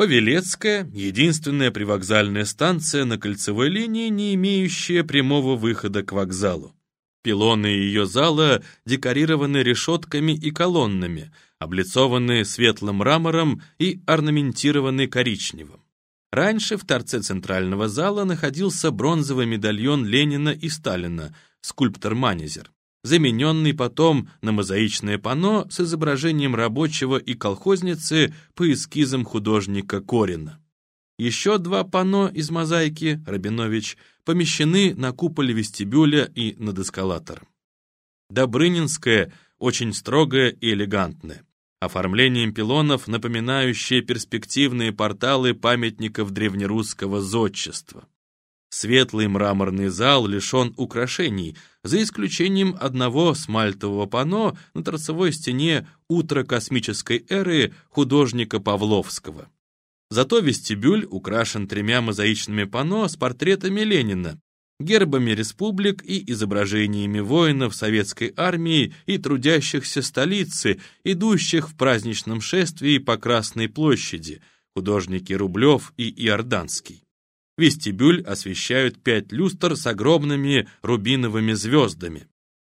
Павелецкая — единственная привокзальная станция на кольцевой линии, не имеющая прямого выхода к вокзалу. Пилоны ее зала декорированы решетками и колоннами, облицованы светлым мрамором и орнаментированы коричневым. Раньше в торце центрального зала находился бронзовый медальон Ленина и Сталина, скульптор Манезер, замененный потом на мозаичное панно с изображением рабочего и колхозницы по эскизам художника Корина. Еще два панно из мозаики Рабинович помещены на куполе вестибюля и над эскалатором. Добрынинская очень строгая и элегантная оформлением пилонов, напоминающие перспективные порталы памятников древнерусского зодчества. Светлый мраморный зал лишен украшений, за исключением одного смальтового панно на торцевой стене «Утро космической эры» художника Павловского. Зато вестибюль украшен тремя мозаичными панно с портретами Ленина, гербами республик и изображениями воинов советской армии и трудящихся столицы, идущих в праздничном шествии по Красной площади, художники Рублев и Иорданский. Вестибюль освещают пять люстр с огромными рубиновыми звездами.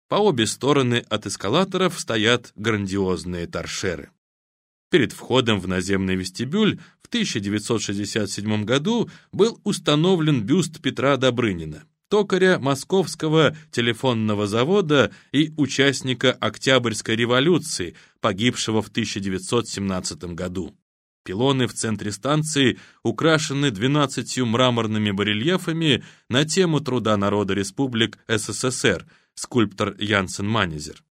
По обе стороны от эскалаторов стоят грандиозные торшеры. Перед входом в наземный вестибюль в 1967 году был установлен бюст Петра Добрынина токаря Московского телефонного завода и участника Октябрьской революции, погибшего в 1917 году. Пилоны в центре станции украшены 12 мраморными барельефами на тему труда народа республик СССР, скульптор Янсен Манезер.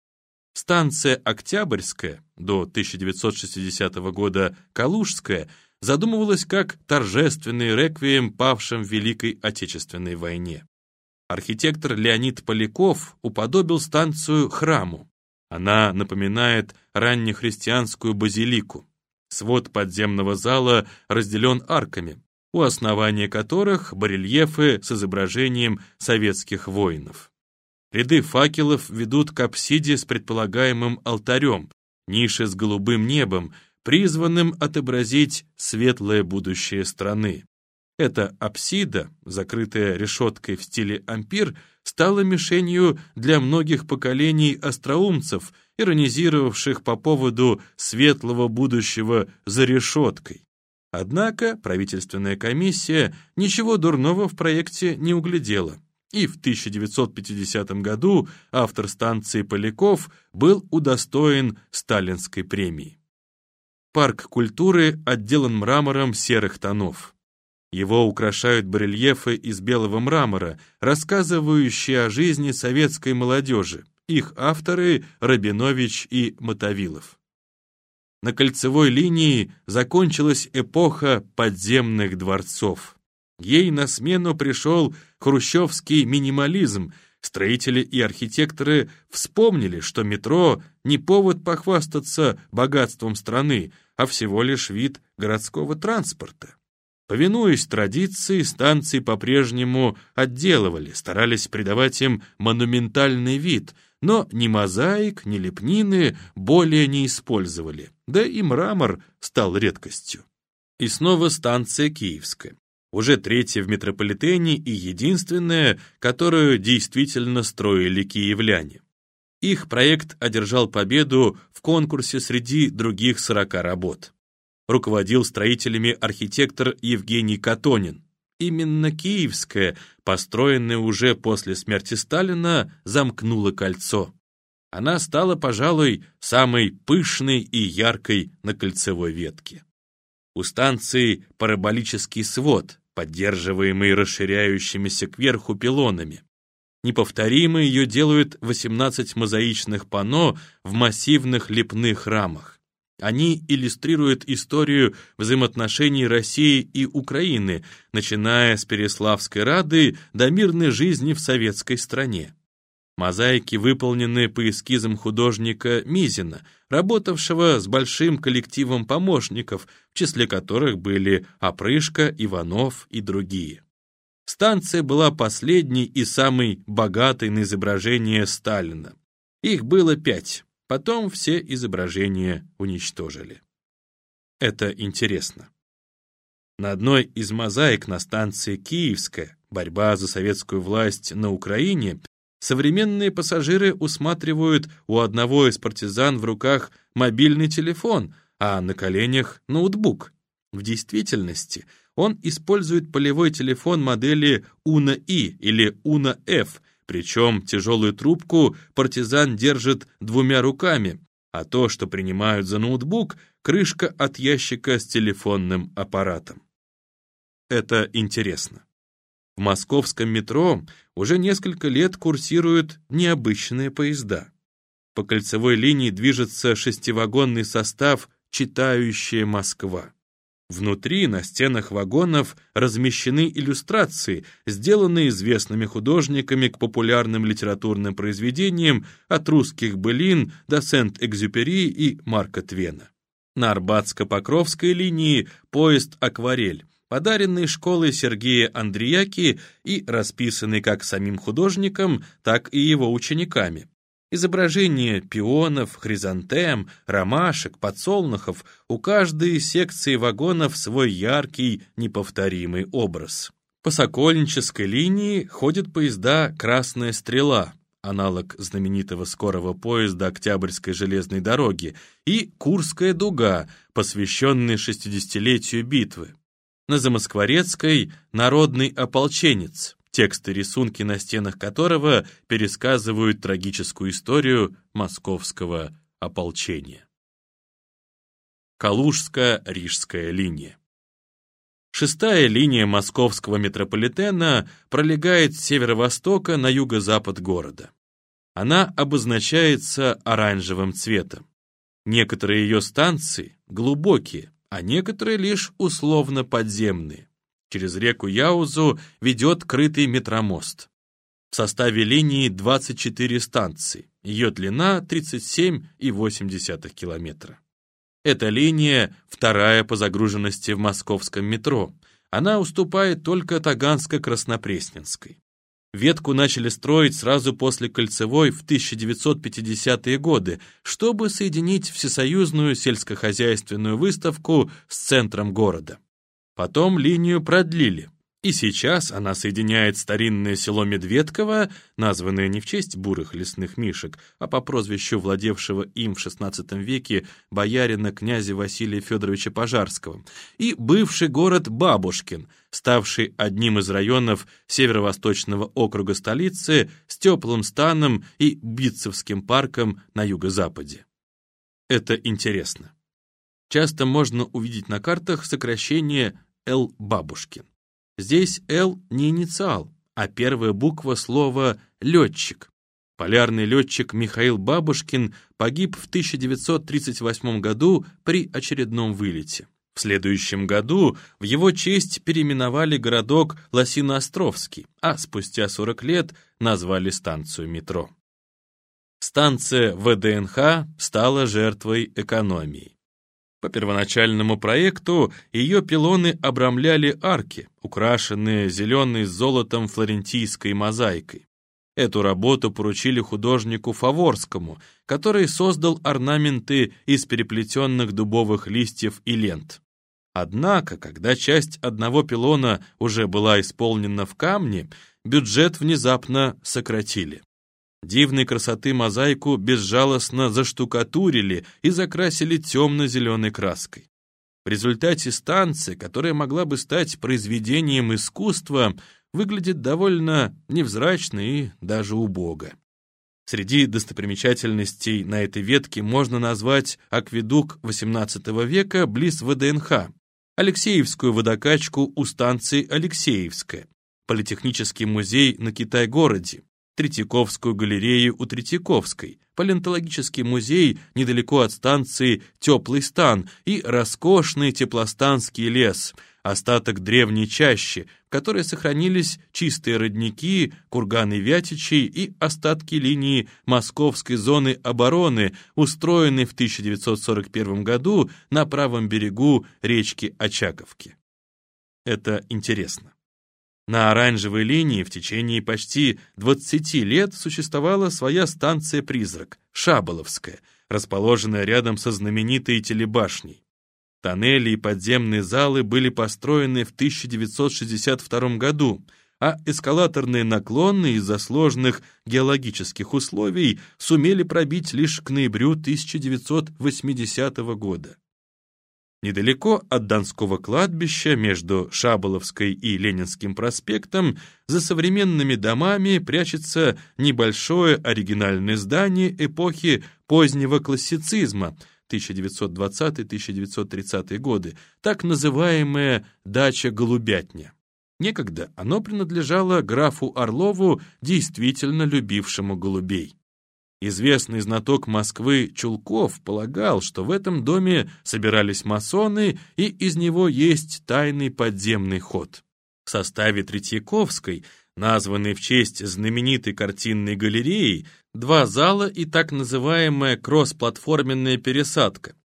Станция Октябрьская, до 1960 года Калужская, задумывалась как торжественный реквием павшим в Великой Отечественной войне. Архитектор Леонид Поляков уподобил станцию храму. Она напоминает раннехристианскую базилику. Свод подземного зала разделен арками, у основания которых барельефы с изображением советских воинов. Ряды факелов ведут к апсиде с предполагаемым алтарем, ниши с голубым небом, призванным отобразить светлое будущее страны. Эта апсида, закрытая решеткой в стиле ампир, стала мишенью для многих поколений остроумцев, иронизировавших по поводу светлого будущего за решеткой. Однако правительственная комиссия ничего дурного в проекте не углядела, и в 1950 году автор станции Поляков был удостоен сталинской премии. Парк культуры отделан мрамором серых тонов. Его украшают барельефы из белого мрамора, рассказывающие о жизни советской молодежи. Их авторы – Рабинович и Мотовилов. На кольцевой линии закончилась эпоха подземных дворцов. Ей на смену пришел хрущевский минимализм. Строители и архитекторы вспомнили, что метро не повод похвастаться богатством страны, а всего лишь вид городского транспорта. Повинуясь традиции, станции по-прежнему отделывали, старались придавать им монументальный вид, но ни мозаик, ни лепнины более не использовали, да и мрамор стал редкостью. И снова станция Киевская. Уже третья в метрополитене и единственная, которую действительно строили киевляне. Их проект одержал победу в конкурсе среди других 40 работ руководил строителями архитектор Евгений Катонин. Именно Киевская, построенная уже после смерти Сталина, замкнула кольцо. Она стала, пожалуй, самой пышной и яркой на кольцевой ветке. У станции параболический свод, поддерживаемый расширяющимися кверху пилонами. Неповторимой ее делают 18 мозаичных панно в массивных лепных рамах. Они иллюстрируют историю взаимоотношений России и Украины, начиная с Переславской Рады до мирной жизни в советской стране. Мозаики выполнены по эскизам художника Мизина, работавшего с большим коллективом помощников, в числе которых были Опрышка, Иванов и другие. Станция была последней и самой богатой на изображение Сталина. Их было пять. Потом все изображения уничтожили. Это интересно. На одной из мозаик на станции Киевская «Борьба за советскую власть на Украине» современные пассажиры усматривают у одного из партизан в руках мобильный телефон, а на коленях ноутбук. В действительности он использует полевой телефон модели Уна-И или Уна-Ф, причем тяжелую трубку партизан держит двумя руками, а то, что принимают за ноутбук, крышка от ящика с телефонным аппаратом. Это интересно. В московском метро уже несколько лет курсируют необычные поезда. По кольцевой линии движется шестивагонный состав «Читающая Москва». Внутри на стенах вагонов размещены иллюстрации, сделанные известными художниками к популярным литературным произведениям от русских былин до Сент-Экзюпери и Марка Твена. На Арбатско-Покровской линии поезд «Акварель», подаренный школой Сергея Андреяки и расписанный как самим художником, так и его учениками. Изображения пионов, хризантем, ромашек, подсолнухов, у каждой секции вагонов свой яркий, неповторимый образ. По Сокольнической линии ходят поезда «Красная стрела», аналог знаменитого скорого поезда Октябрьской железной дороги, и «Курская дуга», посвященный 60-летию битвы. На Замоскворецкой «Народный ополченец», тексты рисунки на стенах которого пересказывают трагическую историю московского ополчения. Калужско-Рижская линия Шестая линия московского метрополитена пролегает с северо-востока на юго-запад города. Она обозначается оранжевым цветом. Некоторые ее станции глубокие, а некоторые лишь условно подземные. Через реку Яузу ведет крытый метромост. В составе линии 24 станции, ее длина 37,8 километра. Эта линия вторая по загруженности в московском метро. Она уступает только Таганско-Краснопресненской. Ветку начали строить сразу после Кольцевой в 1950-е годы, чтобы соединить всесоюзную сельскохозяйственную выставку с центром города. Потом линию продлили, и сейчас она соединяет старинное село Медведково, названное не в честь бурых лесных мишек, а по прозвищу владевшего им в XVI веке боярина князя Василия Федоровича Пожарского, и бывший город Бабушкин, ставший одним из районов северо-восточного округа столицы с теплым станом и Битцевским парком на юго-западе. Это интересно. Часто можно увидеть на картах сокращение Л. Бабушкин. Здесь Л не инициал, а первая буква слова «летчик». Полярный летчик Михаил Бабушкин погиб в 1938 году при очередном вылете. В следующем году в его честь переименовали городок Лосиноостровский, а спустя 40 лет назвали станцию метро. Станция ВДНХ стала жертвой экономии. По первоначальному проекту ее пилоны обрамляли арки, украшенные зеленой с золотом флорентийской мозаикой. Эту работу поручили художнику Фаворскому, который создал орнаменты из переплетенных дубовых листьев и лент. Однако, когда часть одного пилона уже была исполнена в камне, бюджет внезапно сократили. Дивной красоты мозаику безжалостно заштукатурили и закрасили темно-зеленой краской. В результате станция, которая могла бы стать произведением искусства, выглядит довольно невзрачно и даже убого. Среди достопримечательностей на этой ветке можно назвать акведук XVIII века близ ВДНХ, Алексеевскую водокачку у станции Алексеевская, Политехнический музей на Китай-городе, Третьяковскую галерею у Третьяковской, палеонтологический музей недалеко от станции «Теплый стан» и роскошный теплостанский лес, остаток древней чащи, в которой сохранились чистые родники, курганы Вятичей и остатки линии Московской зоны обороны, устроенной в 1941 году на правом берегу речки Очаковки. Это интересно. На оранжевой линии в течение почти 20 лет существовала своя станция-призрак, Шаболовская, расположенная рядом со знаменитой телебашней. Тоннели и подземные залы были построены в 1962 году, а эскалаторные наклоны из-за сложных геологических условий сумели пробить лишь к ноябрю 1980 года. Недалеко от Донского кладбища, между Шаболовской и Ленинским проспектом, за современными домами прячется небольшое оригинальное здание эпохи позднего классицизма 1920-1930 годы, так называемая «дача-голубятня». Некогда оно принадлежало графу Орлову, действительно любившему голубей. Известный знаток Москвы Чулков полагал, что в этом доме собирались масоны, и из него есть тайный подземный ход. В составе Третьяковской, названной в честь знаменитой картинной галереи, два зала и так называемая кроссплатформенная пересадка.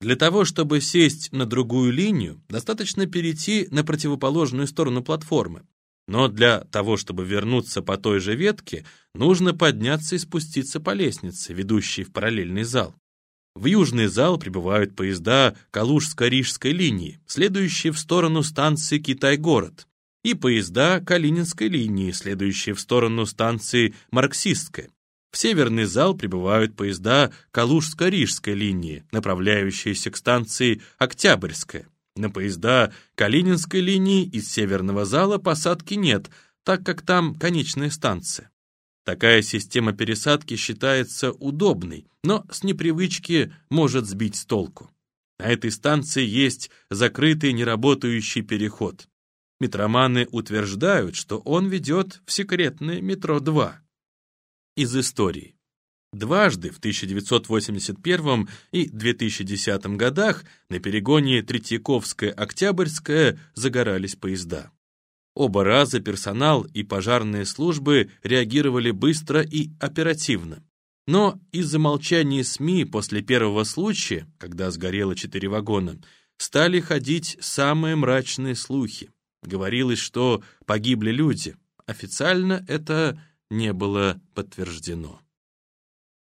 Для того, чтобы сесть на другую линию, достаточно перейти на противоположную сторону платформы. Но для того, чтобы вернуться по той же ветке, нужно подняться и спуститься по лестнице, ведущей в параллельный зал. В южный зал прибывают поезда Калужско-Рижской линии, следующие в сторону станции Китай-город, и поезда Калининской линии, следующие в сторону станции Марксистская. В северный зал прибывают поезда Калужско-Рижской линии, направляющиеся к станции Октябрьская. На поезда Калининской линии из северного зала посадки нет, так как там конечная станция. Такая система пересадки считается удобной, но с непривычки может сбить с толку. На этой станции есть закрытый неработающий переход. Метроманы утверждают, что он ведет в секретное метро 2. Из истории. Дважды в 1981 и 2010 годах на перегоне Третьяковская-Октябрьская загорались поезда. Оба раза персонал и пожарные службы реагировали быстро и оперативно. Но из-за молчания СМИ после первого случая, когда сгорело четыре вагона, стали ходить самые мрачные слухи. Говорилось, что погибли люди. Официально это не было подтверждено.